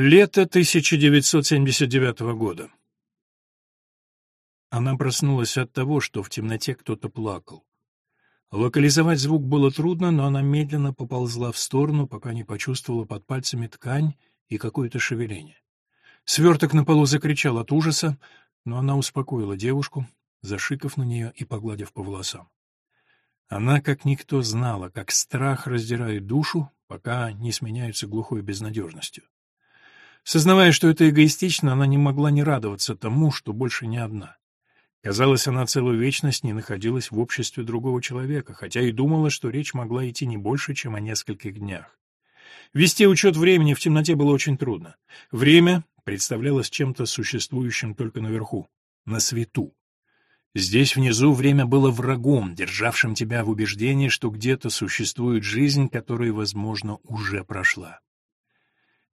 Лето 1979 года. Она проснулась от того, что в темноте кто-то плакал. Локализовать звук было трудно, но она медленно поползла в сторону, пока не почувствовала под пальцами ткань и какое-то шевеление. Сверток на полу закричал от ужаса, но она успокоила девушку, зашикав на нее и погладив по волосам. Она, как никто, знала, как страх раздирает душу, пока не сменяется глухой безнадежностью. Сознавая, что это эгоистично, она не могла не радоваться тому, что больше не одна. Казалось, она целую вечность не находилась в обществе другого человека, хотя и думала, что речь могла идти не больше, чем о нескольких днях. Вести учет времени в темноте было очень трудно. Время представлялось чем-то существующим только наверху, на свету. Здесь внизу время было врагом, державшим тебя в убеждении, что где-то существует жизнь, которая, возможно, уже прошла.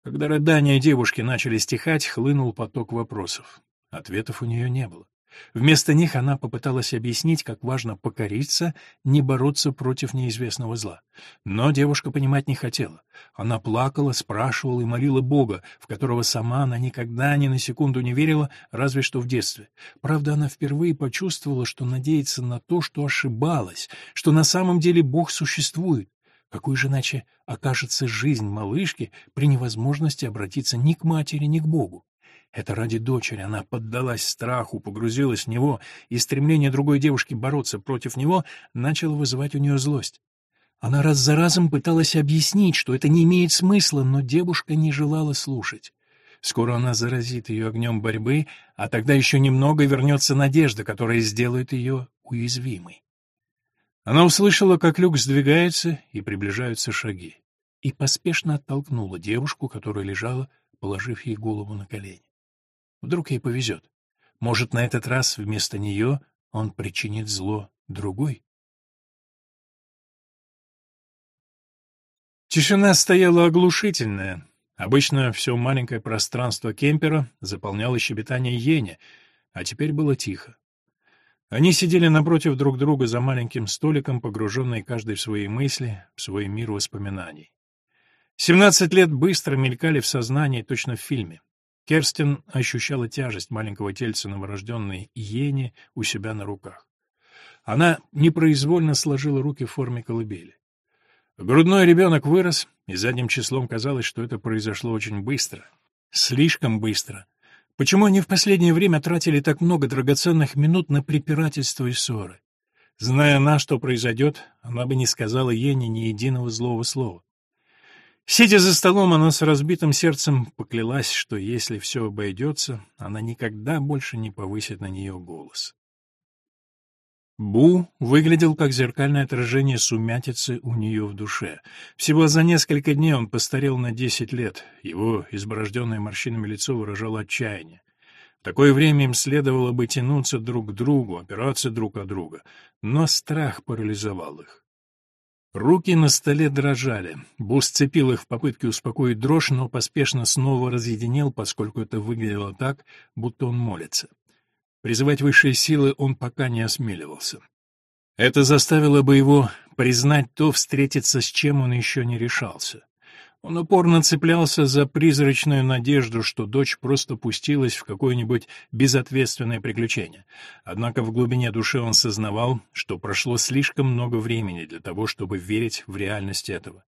Когда рыдания девушки начали стихать, хлынул поток вопросов. Ответов у нее не было. Вместо них она попыталась объяснить, как важно покориться, не бороться против неизвестного зла. Но девушка понимать не хотела. Она плакала, спрашивала и молила Бога, в которого сама она никогда ни на секунду не верила, разве что в детстве. Правда, она впервые почувствовала, что надеется на то, что ошибалась, что на самом деле Бог существует, какой же иначе окажется жизнь малышки при невозможности обратиться ни к матери, ни к Богу? Это ради дочери она поддалась страху, погрузилась в него, и стремление другой девушки бороться против него начало вызывать у нее злость. Она раз за разом пыталась объяснить, что это не имеет смысла, но девушка не желала слушать. Скоро она заразит ее огнем борьбы, а тогда еще немного вернется надежда, которая сделает ее уязвимой. Она услышала, как люк сдвигается и приближаются шаги, и поспешно оттолкнула девушку, которая лежала, положив ей голову на колени. Вдруг ей повезет. Может, на этот раз вместо нее он причинит зло другой? Тишина стояла оглушительная. Обычно все маленькое пространство кемпера заполняло щебетание Йене, а теперь было тихо. Они сидели напротив друг друга за маленьким столиком, погруженные каждый в свои мысли, в свой мир воспоминаний. Семнадцать лет быстро мелькали в сознании, точно в фильме. Керстин ощущала тяжесть маленького тельца новорожденной Йени у себя на руках. Она непроизвольно сложила руки в форме колыбели. Грудной ребенок вырос, и задним числом казалось, что это произошло очень быстро. Слишком быстро. Почему они в последнее время тратили так много драгоценных минут на препирательство и ссоры? Зная она, что произойдет, она бы не сказала Ене ни единого злого слова. Сидя за столом, она с разбитым сердцем поклялась, что если все обойдется, она никогда больше не повысит на нее голос. Бу выглядел как зеркальное отражение сумятицы у нее в душе. Всего за несколько дней он постарел на десять лет, его изборожденное морщинами лицо выражало отчаяние. В такое время им следовало бы тянуться друг к другу, опираться друг от друга, но страх парализовал их. Руки на столе дрожали. Бу сцепил их в попытке успокоить дрожь, но поспешно снова разъединил, поскольку это выглядело так, будто он молится. Призывать высшие силы он пока не осмеливался. Это заставило бы его признать то, встретиться с чем он еще не решался. Он упорно цеплялся за призрачную надежду, что дочь просто пустилась в какое-нибудь безответственное приключение. Однако в глубине души он сознавал, что прошло слишком много времени для того, чтобы верить в реальность этого.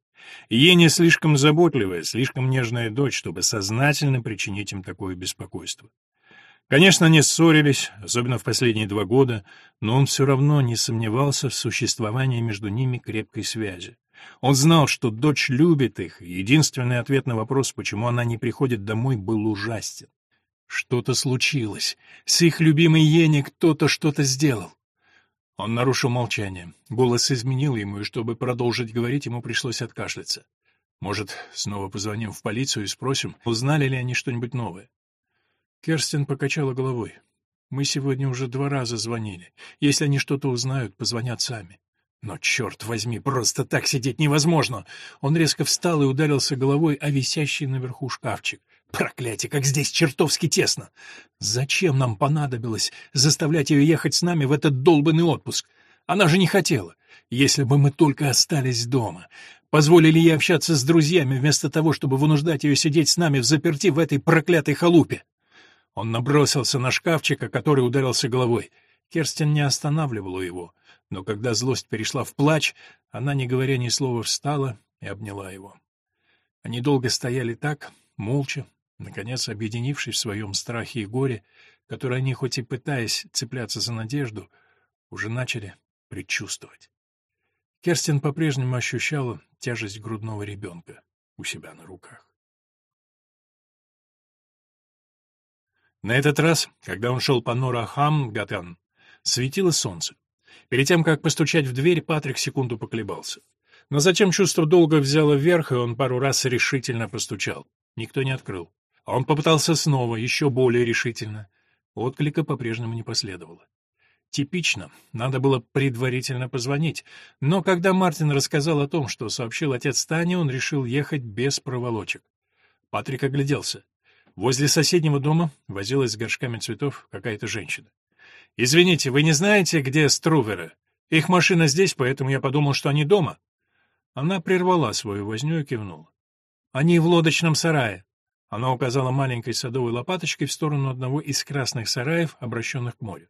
Ей слишком заботливая, слишком нежная дочь, чтобы сознательно причинить им такое беспокойство. Конечно, они ссорились, особенно в последние два года, но он все равно не сомневался в существовании между ними крепкой связи. Он знал, что дочь любит их, и единственный ответ на вопрос, почему она не приходит домой, был ужастен. Что-то случилось. С их любимой Йенни кто-то что-то сделал. Он нарушил молчание. Голос изменил ему, и чтобы продолжить говорить, ему пришлось откашляться. Может, снова позвоним в полицию и спросим, узнали ли они что-нибудь новое? Керстин покачала головой. «Мы сегодня уже два раза звонили. Если они что-то узнают, позвонят сами». «Но, черт возьми, просто так сидеть невозможно!» Он резко встал и ударился головой о висящий наверху шкафчик. «Проклятие, как здесь чертовски тесно! Зачем нам понадобилось заставлять ее ехать с нами в этот долбанный отпуск? Она же не хотела. Если бы мы только остались дома. Позволили ей общаться с друзьями, вместо того, чтобы вынуждать ее сидеть с нами в заперти в этой проклятой халупе. Он набросился на шкафчика, который ударился головой. Керстин не останавливала его, но когда злость перешла в плач, она, не говоря ни слова, встала и обняла его. Они долго стояли так, молча, наконец, объединившись в своем страхе и горе, которые они, хоть и пытаясь цепляться за надежду, уже начали предчувствовать. Керстин по-прежнему ощущала тяжесть грудного ребенка у себя на руках. На этот раз, когда он шел по Нора-Хам-Гатан, светило солнце. Перед тем, как постучать в дверь, Патрик секунду поколебался. Но затем чувство долга взяло вверх, и он пару раз решительно постучал. Никто не открыл. А он попытался снова, еще более решительно. Отклика по-прежнему не последовало. Типично, надо было предварительно позвонить, но когда Мартин рассказал о том, что сообщил отец Тане, он решил ехать без проволочек. Патрик огляделся. Возле соседнего дома возилась с горшками цветов какая-то женщина. «Извините, вы не знаете, где Струверы? Их машина здесь, поэтому я подумал, что они дома». Она прервала свою возню и кивнула. «Они в лодочном сарае». Она указала маленькой садовой лопаточкой в сторону одного из красных сараев, обращенных к морю.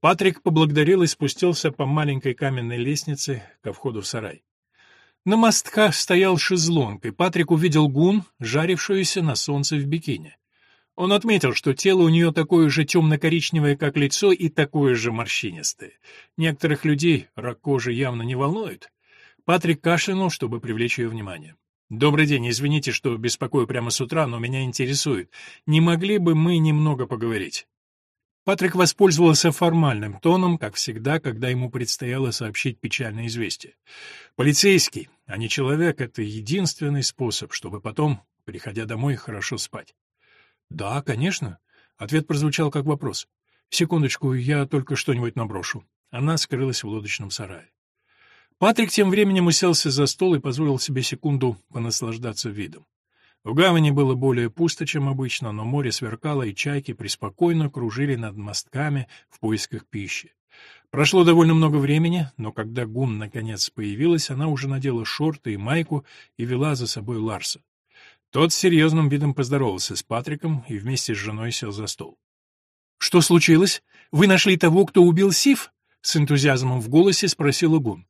Патрик поблагодарил и спустился по маленькой каменной лестнице ко входу в сарай. На мостках стоял шезлонг, и Патрик увидел гун, жарившуюся на солнце в бикини. Он отметил, что тело у нее такое же темно-коричневое, как лицо, и такое же морщинистое. Некоторых людей рак кожи явно не волнует. Патрик кашлянул, чтобы привлечь ее внимание. «Добрый день, извините, что беспокою прямо с утра, но меня интересует. Не могли бы мы немного поговорить?» Патрик воспользовался формальным тоном, как всегда, когда ему предстояло сообщить печальное известие. Полицейский, а не человек — это единственный способ, чтобы потом, приходя домой, хорошо спать. «Да, конечно». Ответ прозвучал как вопрос. «Секундочку, я только что-нибудь наброшу». Она скрылась в лодочном сарае. Патрик тем временем уселся за стол и позволил себе секунду понаслаждаться видом. В гавани было более пусто, чем обычно, но море сверкало, и чайки преспокойно кружили над мостками в поисках пищи. Прошло довольно много времени, но когда Гун наконец появилась, она уже надела шорты и майку и вела за собой Ларса. Тот с серьезным видом поздоровался с Патриком и вместе с женой сел за стол. «Что случилось? Вы нашли того, кто убил Сив?» — с энтузиазмом в голосе спросил Гун.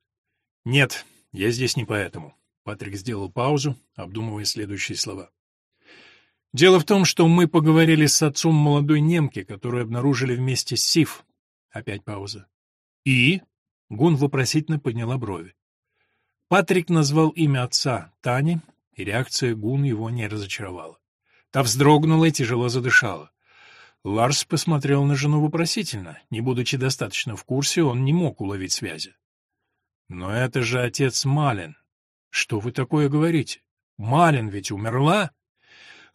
«Нет, я здесь не поэтому». Патрик сделал паузу, обдумывая следующие слова. «Дело в том, что мы поговорили с отцом молодой немки, которую обнаружили вместе с Сив». Опять пауза. «И?» — Гун вопросительно подняла брови. Патрик назвал имя отца Тани, и реакция Гун его не разочаровала. Та вздрогнула и тяжело задышала. Ларс посмотрел на жену вопросительно. Не будучи достаточно в курсе, он не мог уловить связи. «Но это же отец Малин. Что вы такое говорите? Малин ведь умерла?»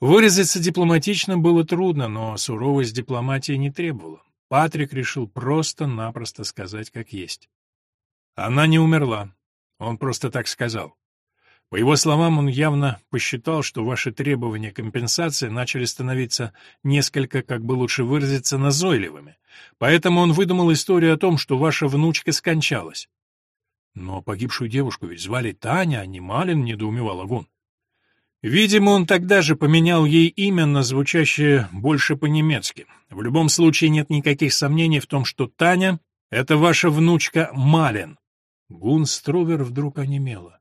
Выразиться дипломатично было трудно, но суровость дипломатии не требовала. Патрик решил просто-напросто сказать как есть. «Она не умерла. Он просто так сказал. По его словам, он явно посчитал, что ваши требования компенсации начали становиться несколько, как бы лучше выразиться, назойливыми. Поэтому он выдумал историю о том, что ваша внучка скончалась. Но погибшую девушку ведь звали Таня, а не Малин, недоумевал Агун. Видимо, он тогда же поменял ей имя на звучащее больше по-немецки. В любом случае нет никаких сомнений в том, что Таня — это ваша внучка Малин. Гун Струвер вдруг онемела.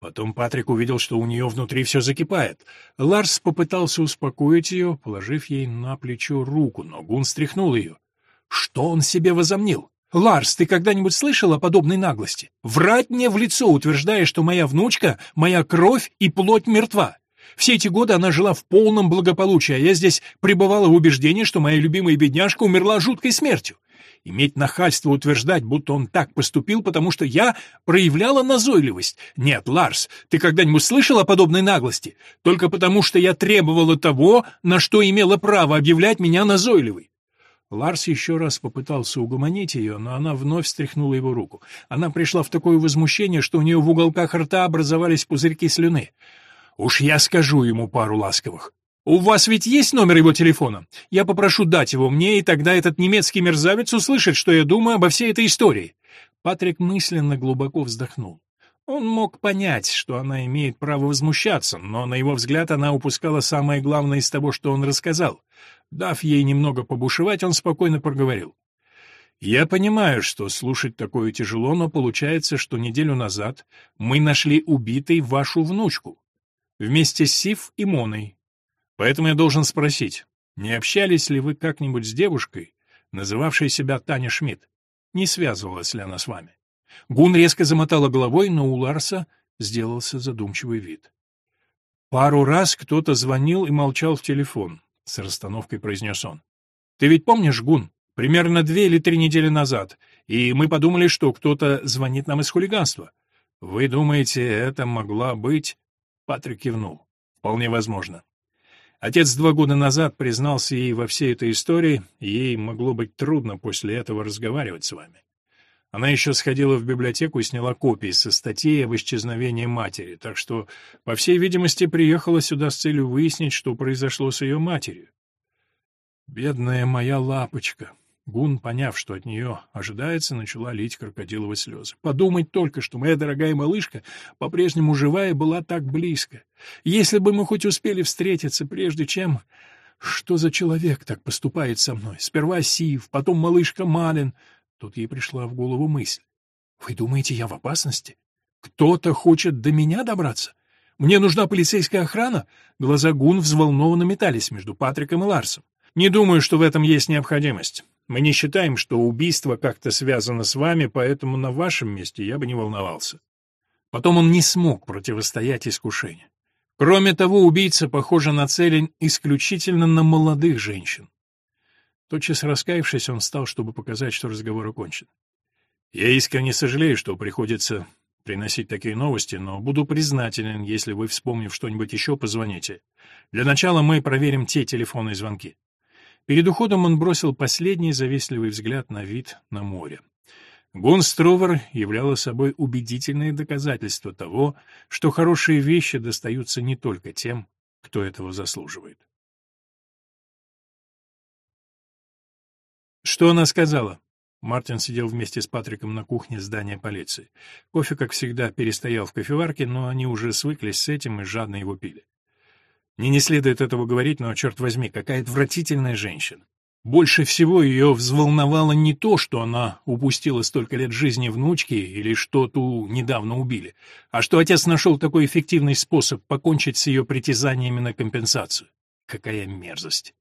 Потом Патрик увидел, что у нее внутри все закипает. Ларс попытался успокоить ее, положив ей на плечо руку, но Гун стряхнул ее. Что он себе возомнил? «Ларс, ты когда-нибудь слышал о подобной наглости? Врать мне в лицо, утверждая, что моя внучка, моя кровь и плоть мертва. Все эти годы она жила в полном благополучии, а я здесь пребывала в убеждении, что моя любимая бедняжка умерла жуткой смертью иметь нахальство утверждать, будто он так поступил, потому что я проявляла назойливость. Нет, Ларс, ты когда-нибудь слышал о подобной наглости? Только потому, что я требовала того, на что имела право объявлять меня назойливой. Ларс еще раз попытался угомонить ее, но она вновь стряхнула его руку. Она пришла в такое возмущение, что у нее в уголках рта образовались пузырьки слюны. «Уж я скажу ему пару ласковых. «У вас ведь есть номер его телефона? Я попрошу дать его мне, и тогда этот немецкий мерзавец услышит, что я думаю обо всей этой истории». Патрик мысленно глубоко вздохнул. Он мог понять, что она имеет право возмущаться, но, на его взгляд, она упускала самое главное из того, что он рассказал. Дав ей немного побушевать, он спокойно проговорил. «Я понимаю, что слушать такое тяжело, но получается, что неделю назад мы нашли убитой вашу внучку. Вместе с Сив и Моной. Поэтому я должен спросить, не общались ли вы как-нибудь с девушкой, называвшей себя Таня Шмидт? Не связывалась ли она с вами?» Гун резко замотала головой, но у Ларса сделался задумчивый вид. «Пару раз кто-то звонил и молчал в телефон», — с расстановкой произнес он. «Ты ведь помнишь, Гун, примерно две или три недели назад, и мы подумали, что кто-то звонит нам из хулиганства. Вы думаете, это могла быть...» Патрик кивнул. «Вполне возможно. Отец два года назад признался ей во всей этой истории, ей могло быть трудно после этого разговаривать с вами. Она еще сходила в библиотеку и сняла копии со статьей об исчезновении матери, так что, по всей видимости, приехала сюда с целью выяснить, что произошло с ее матерью. «Бедная моя лапочка!» Гун, поняв, что от нее ожидается, начала лить крокодиловые слезы. «Подумать только, что моя дорогая малышка по-прежнему живая была так близко. Если бы мы хоть успели встретиться, прежде чем... Что за человек так поступает со мной? Сперва Сив, потом малышка Малин. Тут ей пришла в голову мысль. «Вы думаете, я в опасности? Кто-то хочет до меня добраться? Мне нужна полицейская охрана?» Глаза Гун взволнованно метались между Патриком и Ларсом. «Не думаю, что в этом есть необходимость. Мы не считаем, что убийство как-то связано с вами, поэтому на вашем месте я бы не волновался». Потом он не смог противостоять искушению. Кроме того, убийца, похоже, нацелен исключительно на молодых женщин. Тотчас раскаявшись, он встал, чтобы показать, что разговор окончен. «Я искренне сожалею, что приходится приносить такие новости, но буду признателен, если вы, вспомнив что-нибудь еще, позвоните. Для начала мы проверим те телефонные звонки». Перед уходом он бросил последний завистливый взгляд на вид на море. Гунстровер являла собой убедительное доказательство того, что хорошие вещи достаются не только тем, кто этого заслуживает. «Что она сказала?» Мартин сидел вместе с Патриком на кухне здания полиции. Кофе, как всегда, перестоял в кофеварке, но они уже свыклись с этим и жадно его пили. Мне не следует этого говорить, но, черт возьми, какая отвратительная женщина. Больше всего ее взволновало не то, что она упустила столько лет жизни внучки или что ту недавно убили, а что отец нашел такой эффективный способ покончить с ее притязаниями на компенсацию. Какая мерзость!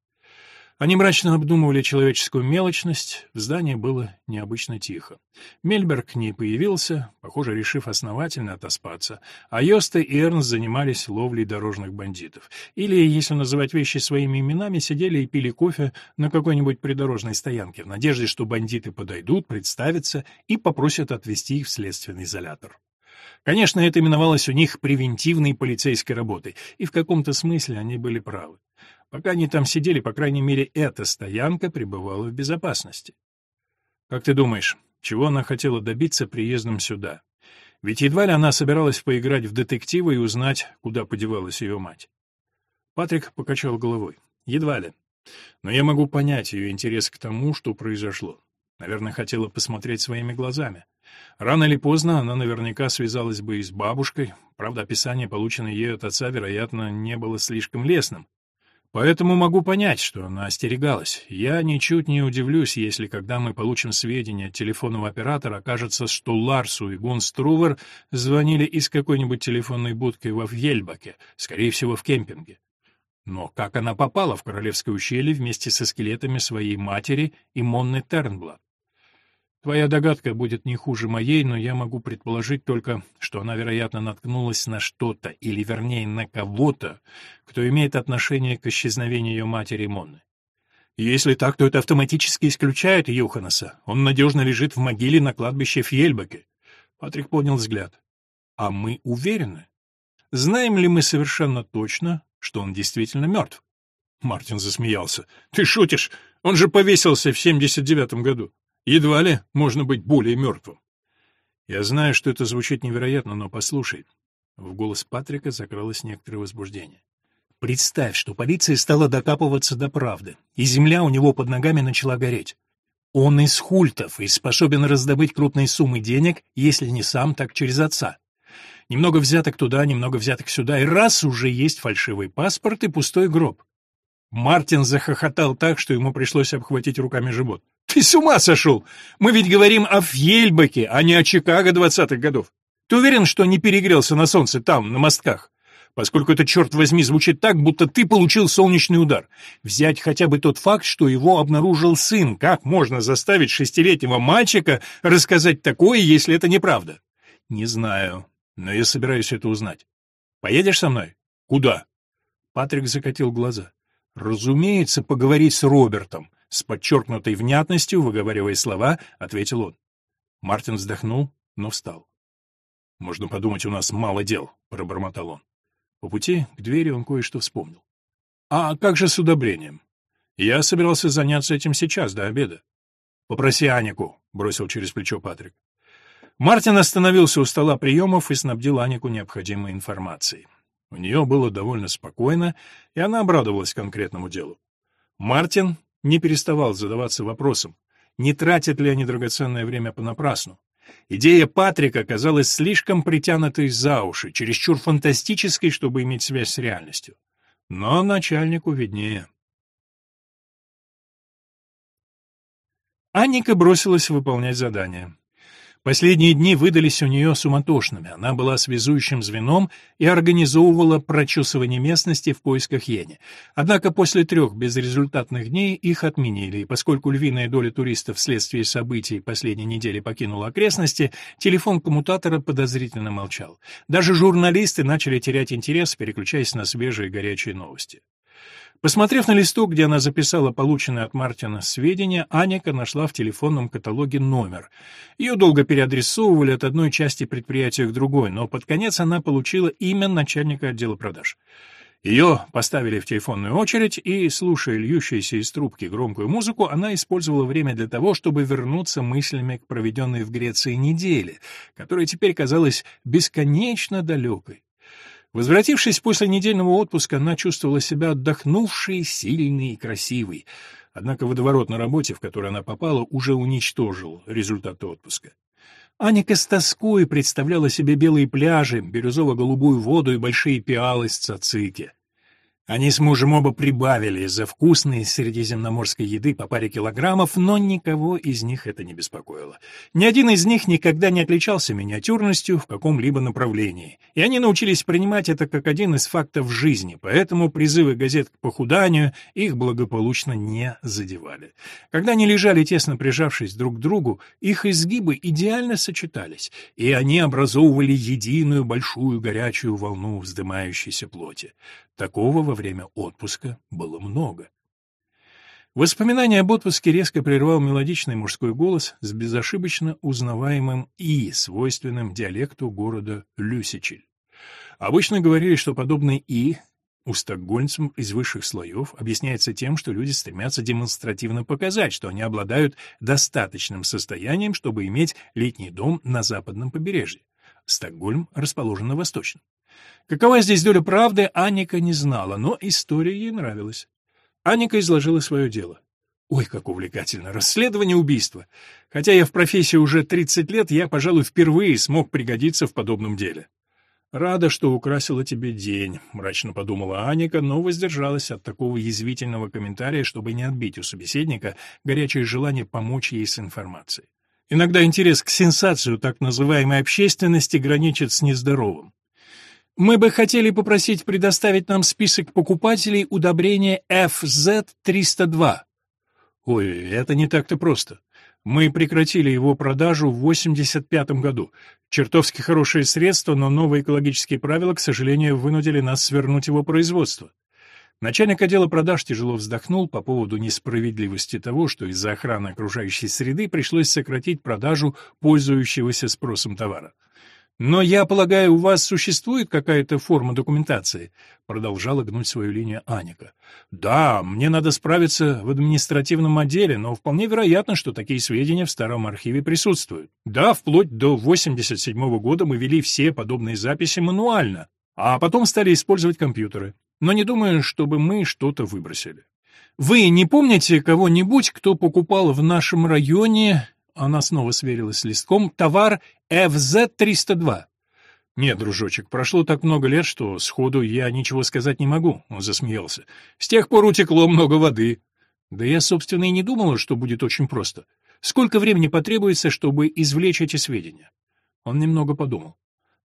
Они мрачно обдумывали человеческую мелочность, в здании было необычно тихо. Мельберг не появился, похоже, решив основательно отоспаться, а Йоста и Эрнст занимались ловлей дорожных бандитов. Или, если называть вещи своими именами, сидели и пили кофе на какой-нибудь придорожной стоянке в надежде, что бандиты подойдут, представятся и попросят отвезти их в следственный изолятор. Конечно, это именовалось у них превентивной полицейской работой, и в каком-то смысле они были правы. Пока они там сидели, по крайней мере, эта стоянка пребывала в безопасности. Как ты думаешь, чего она хотела добиться приездом сюда? Ведь едва ли она собиралась поиграть в детектива и узнать, куда подевалась ее мать. Патрик покачал головой. Едва ли. Но я могу понять ее интерес к тому, что произошло. Наверное, хотела посмотреть своими глазами. Рано или поздно она наверняка связалась бы и с бабушкой. Правда, описание, полученное ею от отца, вероятно, не было слишком лестным. Поэтому могу понять, что она остерегалась. Я ничуть не удивлюсь, если, когда мы получим сведения от телефонного оператора, окажется, что Ларсу и Гунструвер звонили из какой-нибудь телефонной будки во Вьельбаке, скорее всего, в кемпинге. Но как она попала в Королевское ущелье вместе со скелетами своей матери и Монны Тернблад? Твоя догадка будет не хуже моей, но я могу предположить только, что она, вероятно, наткнулась на что-то, или, вернее, на кого-то, кто имеет отношение к исчезновению ее матери Монны. Если так, то это автоматически исключает Юханаса. Он надежно лежит в могиле на кладбище Фьельбаке. Патрик поднял взгляд. А мы уверены? Знаем ли мы совершенно точно, что он действительно мертв? Мартин засмеялся. Ты шутишь? Он же повесился в 79-м году. Едва ли можно быть более мертвым. Я знаю, что это звучит невероятно, но послушай. В голос Патрика закралось некоторое возбуждение. Представь, что полиция стала докапываться до правды, и земля у него под ногами начала гореть. Он из хультов и способен раздобыть крупные суммы денег, если не сам, так через отца. Немного взяток туда, немного взяток сюда, и раз уже есть фальшивый паспорт и пустой гроб. Мартин захохотал так, что ему пришлось обхватить руками живот. «Ты с ума сошел! Мы ведь говорим о Фьельбаке, а не о Чикаго двадцатых годов. Ты уверен, что не перегрелся на солнце там, на мостках? Поскольку это, черт возьми, звучит так, будто ты получил солнечный удар. Взять хотя бы тот факт, что его обнаружил сын. Как можно заставить шестилетнего мальчика рассказать такое, если это неправда? Не знаю, но я собираюсь это узнать. Поедешь со мной? Куда? Патрик закатил глаза. Разумеется, поговорить с Робертом. С подчеркнутой внятностью, выговаривая слова, ответил он. Мартин вздохнул, но встал. «Можно подумать, у нас мало дел», — пробормотал он. По пути к двери он кое-что вспомнил. «А как же с удобрением? Я собирался заняться этим сейчас, до обеда». «Попроси Анику», — бросил через плечо Патрик. Мартин остановился у стола приемов и снабдил Анику необходимой информацией. У нее было довольно спокойно, и она обрадовалась конкретному делу. Мартин не переставал задаваться вопросом, не тратят ли они драгоценное время понапрасну. Идея Патрика казалась слишком притянутой за уши, чересчур фантастической, чтобы иметь связь с реальностью. Но начальнику виднее. Анника бросилась выполнять задание. Последние дни выдались у нее суматошными. Она была связующим звеном и организовывала прочесывание местности в поисках Йени. Однако после трех безрезультатных дней их отменили, и поскольку львиная доля туристов вследствие событий последней недели покинула окрестности, телефон коммутатора подозрительно молчал. Даже журналисты начали терять интерес, переключаясь на свежие горячие новости. Посмотрев на листок, где она записала полученные от Мартина сведения, Аника нашла в телефонном каталоге номер. Ее долго переадресовывали от одной части предприятия к другой, но под конец она получила имя начальника отдела продаж. Ее поставили в телефонную очередь, и, слушая льющуюся из трубки громкую музыку, она использовала время для того, чтобы вернуться мыслями к проведенной в Греции неделе, которая теперь казалась бесконечно далекой. Возвратившись после недельного отпуска, она чувствовала себя отдохнувшей, сильной и красивой. Однако водоворот на работе, в который она попала, уже уничтожил результаты отпуска. Аника с тоской представляла себе белые пляжи, бирюзово-голубую воду и большие пиалы с цацики. Они с мужем оба прибавили из-за вкусной средиземноморской еды по паре килограммов, но никого из них это не беспокоило. Ни один из них никогда не отличался миниатюрностью в каком-либо направлении, и они научились принимать это как один из фактов жизни, поэтому призывы газет к похуданию их благополучно не задевали. Когда они лежали тесно прижавшись друг к другу, их изгибы идеально сочетались, и они образовывали единую большую горячую волну вздымающейся плоти. Такого во время отпуска было много. Воспоминания об отпуске резко прервал мелодичный мужской голос с безошибочно узнаваемым «и», свойственным диалекту города Люсичель. Обычно говорили, что подобный «и» у стокгольмцев из высших слоев объясняется тем, что люди стремятся демонстративно показать, что они обладают достаточным состоянием, чтобы иметь летний дом на западном побережье. Стокгольм расположен на восточном. Какова здесь доля правды, Анника не знала, но история ей нравилась. Анника изложила свое дело. Ой, как увлекательно! Расследование убийства. Хотя я в профессии уже 30 лет, я, пожалуй, впервые смог пригодиться в подобном деле. «Рада, что украсила тебе день», — мрачно подумала Аника, но воздержалась от такого язвительного комментария, чтобы не отбить у собеседника горячее желание помочь ей с информацией. Иногда интерес к сенсацию так называемой общественности граничит с нездоровым. Мы бы хотели попросить предоставить нам список покупателей удобрения FZ302. Ой, это не так-то просто. Мы прекратили его продажу в 85 году. Чертовски хорошее средство, но новые экологические правила, к сожалению, вынудили нас свернуть его производство. Начальник отдела продаж тяжело вздохнул по поводу несправедливости того, что из-за охраны окружающей среды пришлось сократить продажу пользующегося спросом товара. «Но, я полагаю, у вас существует какая-то форма документации?» — продолжала гнуть свою линию Аника. «Да, мне надо справиться в административном отделе, но вполне вероятно, что такие сведения в старом архиве присутствуют. Да, вплоть до 87 -го года мы вели все подобные записи мануально, а потом стали использовать компьютеры. Но не думаю, чтобы мы что-то выбросили. Вы не помните кого-нибудь, кто покупал в нашем районе она снова сверилась с листком. Товар FZ-302. «Нет, дружочек, прошло так много лет, что сходу я ничего сказать не могу», — он засмеялся. «С тех пор утекло много воды». «Да я, собственно, и не думала, что будет очень просто. Сколько времени потребуется, чтобы извлечь эти сведения?» Он немного подумал.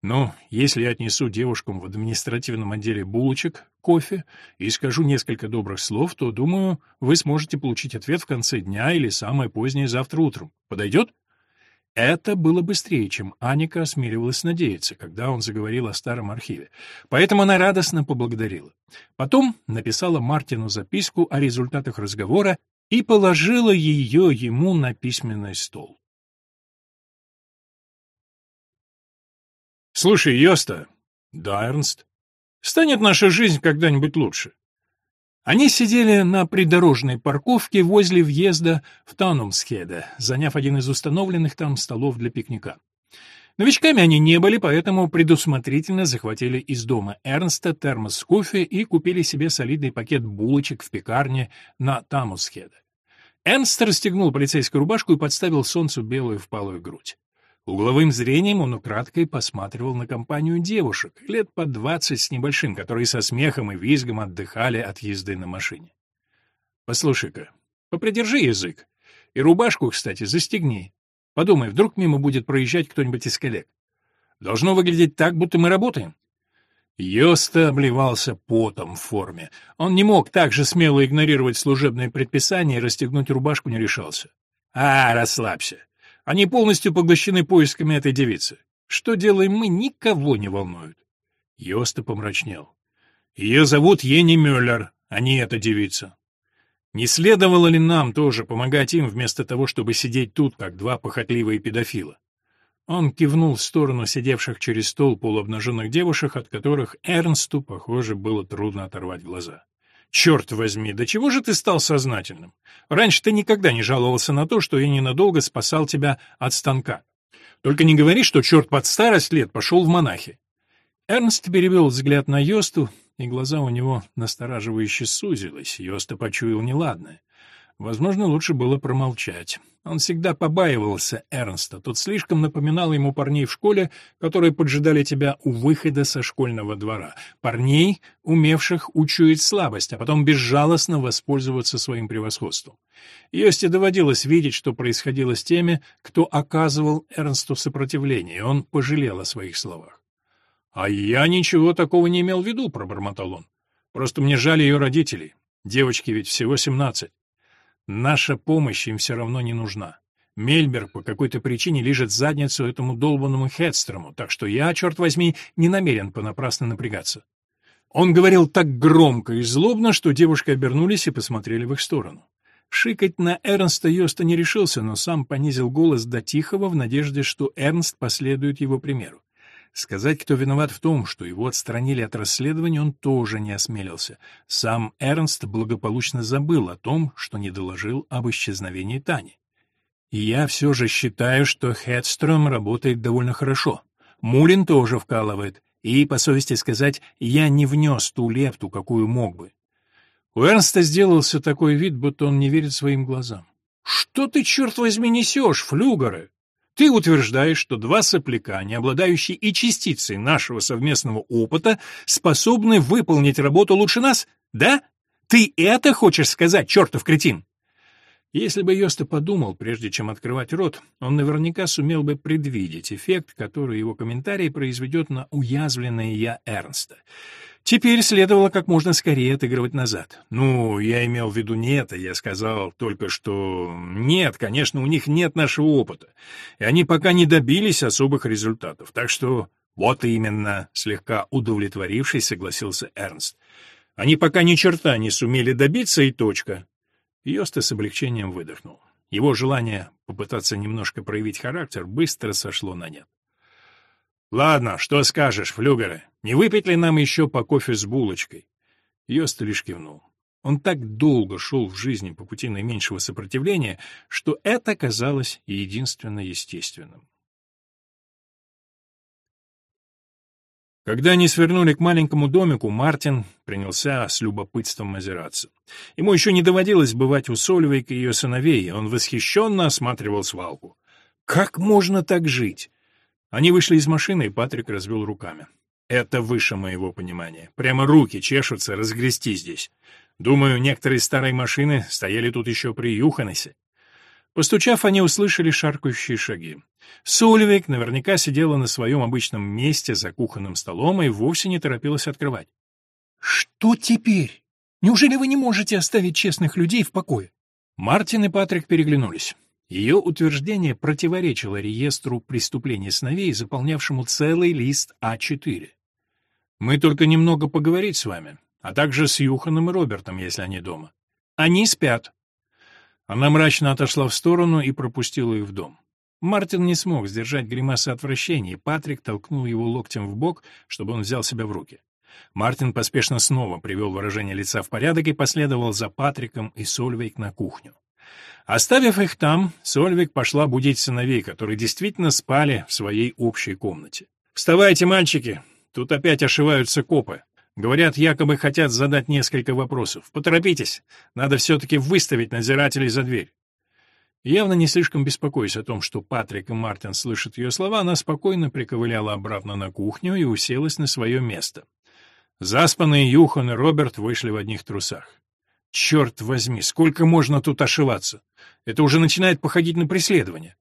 «Ну, если я отнесу девушкам в административном отделе булочек, кофе и скажу несколько добрых слов, то, думаю, вы сможете получить ответ в конце дня или самое позднее завтра утром. Подойдет?» Это было быстрее, чем Аника осмеливалась надеяться, когда он заговорил о старом архиве. Поэтому она радостно поблагодарила. Потом написала Мартину записку о результатах разговора и положила ее ему на письменный стол. «Слушай, Йоста...» «Да, Эрнст. Станет наша жизнь когда-нибудь лучше?» Они сидели на придорожной парковке возле въезда в Танумсхеде, заняв один из установленных там столов для пикника. Новичками они не были, поэтому предусмотрительно захватили из дома Эрнста термос кофе и купили себе солидный пакет булочек в пекарне на Тамусхеде. Эрнст расстегнул полицейскую рубашку и подставил солнцу белую впалую грудь. Угловым зрением он украдкой посматривал на компанию девушек, лет по двадцать с небольшим, которые со смехом и визгом отдыхали от езды на машине. «Послушай-ка, попридержи язык. И рубашку, кстати, застегни. Подумай, вдруг мимо будет проезжать кто-нибудь из коллег. Должно выглядеть так, будто мы работаем». Йоста обливался потом в форме. Он не мог так же смело игнорировать служебные предписания и расстегнуть рубашку не решался. «А, расслабься. Они полностью поглощены поисками этой девицы. Что делаем мы, никого не волнует. Йоста помрачнел. Ее зовут Ени Мюллер, а не эта девица. Не следовало ли нам тоже помогать им, вместо того, чтобы сидеть тут, как два похотливые педофила? Он кивнул в сторону сидевших через стол полуобнаженных девушек, от которых Эрнсту, похоже, было трудно оторвать глаза. Черт возьми, до чего же ты стал сознательным? Раньше ты никогда не жаловался на то, что я ненадолго спасал тебя от станка. Только не говори, что черт под старость лет пошел в монахи. Эрнст перевел взгляд на Йосту, и глаза у него настораживающе сузились. Йоста почуял неладное. Возможно, лучше было промолчать. Он всегда побаивался Эрнста, тот слишком напоминал ему парней в школе, которые поджидали тебя у выхода со школьного двора. Парней, умевших учуять слабость, а потом безжалостно воспользоваться своим превосходством. Йосте доводилось видеть, что происходило с теми, кто оказывал Эрнсту сопротивление, и он пожалел о своих словах. «А я ничего такого не имел в виду», — пробормотал он. «Просто мне жаль ее родителей. Девочке ведь всего семнадцать. Наша помощь им все равно не нужна. Мельберг по какой-то причине лежит задницу этому долбанному Хедстрому, так что я, черт возьми, не намерен понапрасну напрягаться. Он говорил так громко и злобно, что девушки обернулись и посмотрели в их сторону. Шикать на Эрнста Йоста не решился, но сам понизил голос до тихого в надежде, что Эрнст последует его примеру. Сказать, кто виноват в том, что его отстранили от расследования, он тоже не осмелился. Сам Эрнст благополучно забыл о том, что не доложил об исчезновении Тани. И я все же считаю, что Хедстром работает довольно хорошо. Мулин тоже вкалывает, и, по совести сказать, я не внес ту лепту, какую мог бы. У Эрнста сделался такой вид, будто он не верит своим глазам. «Что ты, черт возьми, несешь, флюгеры?» Ты утверждаешь, что два сопляка, не обладающие и частицей нашего совместного опыта, способны выполнить работу лучше нас? Да? Ты это хочешь сказать, чертов кретин? Если бы Йоста подумал, прежде чем открывать рот, он наверняка сумел бы предвидеть эффект, который его комментарий произведет на уязвленное «я» Эрнста. Теперь следовало как можно скорее отыгрывать назад. Ну, я имел в виду не это, я сказал только, что нет, конечно, у них нет нашего опыта, и они пока не добились особых результатов, так что вот именно, слегка удовлетворившись, согласился Эрнст. Они пока ни черта не сумели добиться, и точка. Йоста с облегчением выдохнул. Его желание попытаться немножко проявить характер быстро сошло на нет. «Ладно, что скажешь, флюгеры? Не выпить ли нам еще по кофе с булочкой?» Йост лишь кивнул. Он так долго шел в жизни по пути наименьшего сопротивления, что это казалось единственно естественным. Когда они свернули к маленькому домику, Мартин принялся с любопытством озираться. Ему еще не доводилось бывать у Сольвейка и ее сыновей, и он восхищенно осматривал свалку. «Как можно так жить? Они вышли из машины, и Патрик развел руками. Это выше моего понимания. Прямо руки чешутся разгрести здесь. Думаю, некоторые старые машины стояли тут еще при Юханесе. Постучав, они услышали шаркающие шаги. Сульвик наверняка сидела на своем обычном месте за кухонным столом и вовсе не торопилась открывать. «Что теперь? Неужели вы не можете оставить честных людей в покое?» Мартин и Патрик переглянулись. Ее утверждение противоречило реестру преступлений сновей, заполнявшему целый лист А4. «Мы только немного поговорить с вами, а также с Юханом и Робертом, если они дома. Они спят. Она мрачно отошла в сторону и пропустила их в дом. Мартин не смог сдержать гримасы отвращения, и Патрик толкнул его локтем в бок, чтобы он взял себя в руки. Мартин поспешно снова привел выражение лица в порядок и последовал за Патриком и Сольвейк на кухню. Оставив их там, Сольвик пошла будить сыновей, которые действительно спали в своей общей комнате. «Вставайте, мальчики! Тут опять ошиваются копы. Говорят, якобы хотят задать несколько вопросов. Поторопитесь, надо все-таки выставить надзирателей за дверь. Явно не слишком беспокоясь о том, что Патрик и Мартин слышат ее слова, она спокойно приковыляла обратно на кухню и уселась на свое место. Заспанные Юхан и Роберт вышли в одних трусах. Черт возьми, сколько можно тут ошиваться? Это уже начинает походить на преследование.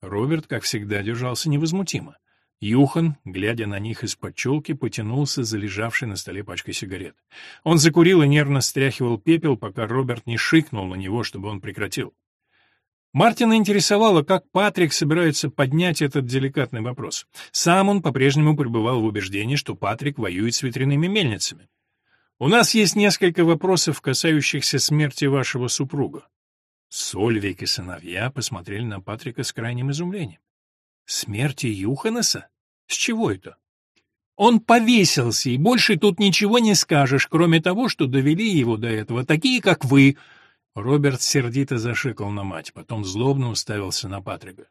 Роберт, как всегда, держался невозмутимо. Юхан, глядя на них из-под челки, потянулся за лежавшей на столе пачкой сигарет. Он закурил и нервно стряхивал пепел, пока Роберт не шикнул на него, чтобы он прекратил. Мартина интересовало, как Патрик собирается поднять этот деликатный вопрос. Сам он по-прежнему пребывал в убеждении, что Патрик воюет с ветряными мельницами. «У нас есть несколько вопросов, касающихся смерти вашего супруга». Сольвик и сыновья посмотрели на Патрика с крайним изумлением. Смерти Юханеса? С чего это? Он повесился, и больше тут ничего не скажешь, кроме того, что довели его до этого, такие, как вы. Роберт сердито зашикал на мать, потом злобно уставился на Патрика.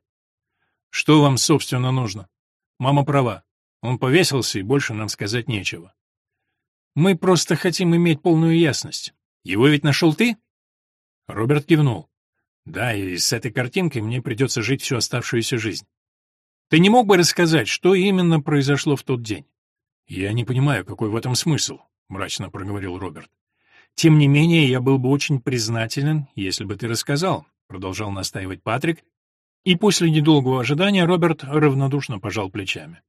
Что вам, собственно, нужно? Мама права. Он повесился, и больше нам сказать нечего. Мы просто хотим иметь полную ясность. Его ведь нашел ты? Роберт кивнул. Да, и с этой картинкой мне придется жить всю оставшуюся жизнь. Ты не мог бы рассказать, что именно произошло в тот день? Я не понимаю, какой в этом смысл, мрачно проговорил Роберт. Тем не менее, я был бы очень признателен, если бы ты рассказал, продолжал настаивать Патрик, и после недолгого ожидания Роберт равнодушно пожал плечами.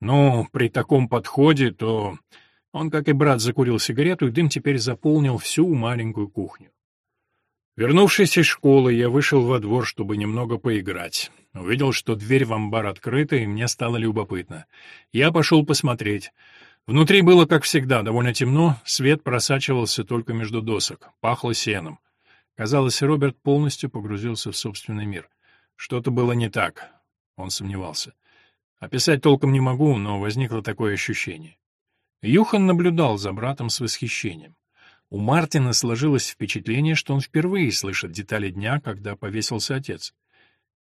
Ну, при таком подходе, то он, как и брат, закурил сигарету, и дым теперь заполнил всю маленькую кухню. Вернувшись из школы, я вышел во двор, чтобы немного поиграть. Увидел, что дверь в амбар открыта, и мне стало любопытно. Я пошел посмотреть. Внутри было, как всегда, довольно темно, свет просачивался только между досок, пахло сеном. Казалось, Роберт полностью погрузился в собственный мир. Что-то было не так. Он сомневался. Описать толком не могу, но возникло такое ощущение. Юхан наблюдал за братом с восхищением. У Мартина сложилось впечатление, что он впервые слышит детали дня, когда повесился отец.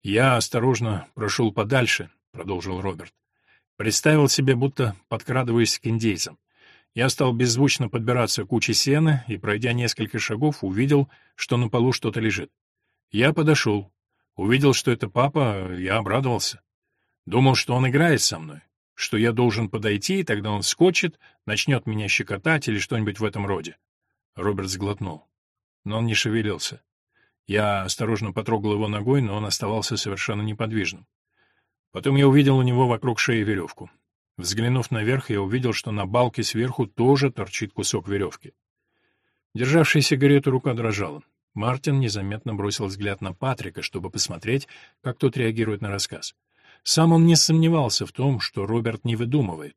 «Я осторожно прошел подальше», — продолжил Роберт. Представил себе, будто подкрадываясь к индейцам. Я стал беззвучно подбираться к куче сена и, пройдя несколько шагов, увидел, что на полу что-то лежит. Я подошел. Увидел, что это папа, я обрадовался. Думал, что он играет со мной, что я должен подойти, и тогда он вскочит, начнет меня щекотать или что-нибудь в этом роде. Роберт сглотнул. Но он не шевелился. Я осторожно потрогал его ногой, но он оставался совершенно неподвижным. Потом я увидел у него вокруг шеи веревку. Взглянув наверх, я увидел, что на балке сверху тоже торчит кусок веревки. Державшая сигарету рука дрожала. Мартин незаметно бросил взгляд на Патрика, чтобы посмотреть, как тот реагирует на рассказ. Сам он не сомневался в том, что Роберт не выдумывает.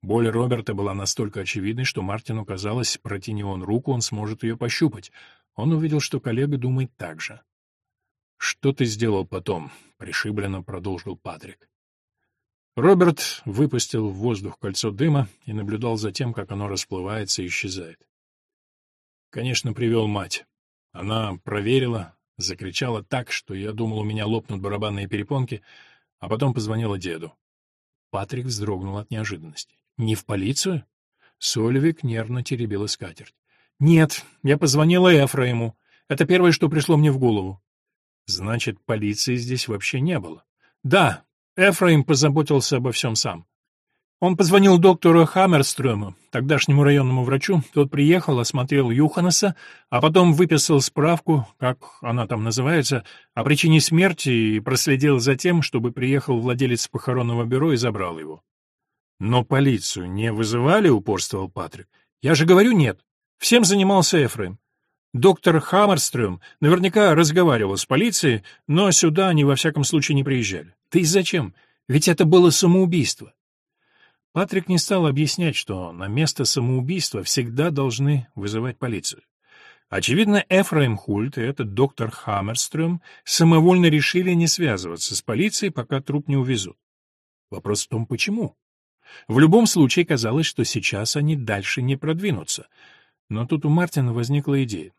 Боль Роберта была настолько очевидной, что Мартину казалось, протяни он руку, он сможет ее пощупать. Он увидел, что коллега думает так же. «Что ты сделал потом?» — пришибленно продолжил Патрик. Роберт выпустил в воздух кольцо дыма и наблюдал за тем, как оно расплывается и исчезает. Конечно, привел мать. Она проверила, закричала так, что я думал, у меня лопнут барабанные перепонки, а потом позвонила деду. Патрик вздрогнул от неожиданности. Не в полицию? Сольвик нервно теребила скатерть. Нет, я позвонила Эфраиму. Это первое, что пришло мне в голову. Значит, полиции здесь вообще не было. Да, Эфраим позаботился обо всем сам. Он позвонил доктору Хаммерстрёму, тогдашнему районному врачу, тот приехал, осмотрел Юханаса, а потом выписал справку, как она там называется, о причине смерти и проследил за тем, чтобы приехал владелец похоронного бюро и забрал его. «Но полицию не вызывали?» — упорствовал Патрик. «Я же говорю, нет. Всем занимался Эфраим. Доктор Хаммерстрём наверняка разговаривал с полицией, но сюда они во всяком случае не приезжали. И зачем? Ведь это было самоубийство. Патрик не стал объяснять, что на место самоубийства всегда должны вызывать полицию. Очевидно, Эфраим Хульт и этот доктор Хаммерстрём самовольно решили не связываться с полицией, пока труп не увезут. Вопрос в том, почему. В любом случае казалось, что сейчас они дальше не продвинутся. Но тут у Мартина возникла идея.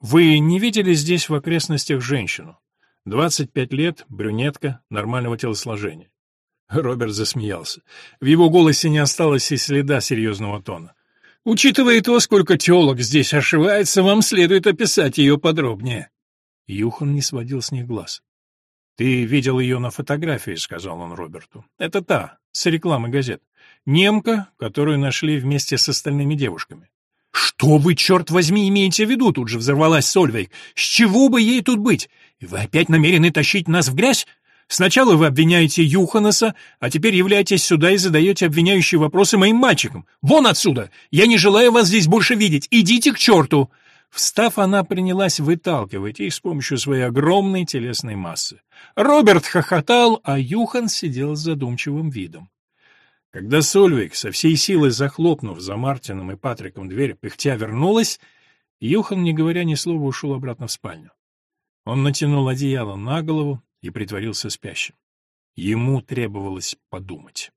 «Вы не видели здесь в окрестностях женщину? 25 лет, брюнетка, нормального телосложения. Роберт засмеялся. В его голосе не осталось и следа серьезного тона. «Учитывая то, сколько телок здесь ошивается, вам следует описать ее подробнее». Юхан не сводил с них глаз. «Ты видел ее на фотографии», — сказал он Роберту. «Это та, с рекламы газет. Немка, которую нашли вместе с остальными девушками». «Что вы, черт возьми, имеете в виду?» — тут же взорвалась Сольвейк. «С чего бы ей тут быть? И вы опять намерены тащить нас в грязь? Сначала вы обвиняете Юханаса, а теперь являетесь сюда и задаете обвиняющие вопросы моим мальчикам. Вон отсюда! Я не желаю вас здесь больше видеть! Идите к черту!» Встав, она принялась выталкивать их с помощью своей огромной телесной массы. Роберт хохотал, а Юхан сидел с задумчивым видом. Когда Сольвик, со всей силы захлопнув за Мартином и Патриком дверь, пыхтя вернулась, Юхан, не говоря ни слова, ушел обратно в спальню. Он натянул одеяло на голову, и притворился спящим. Ему требовалось подумать.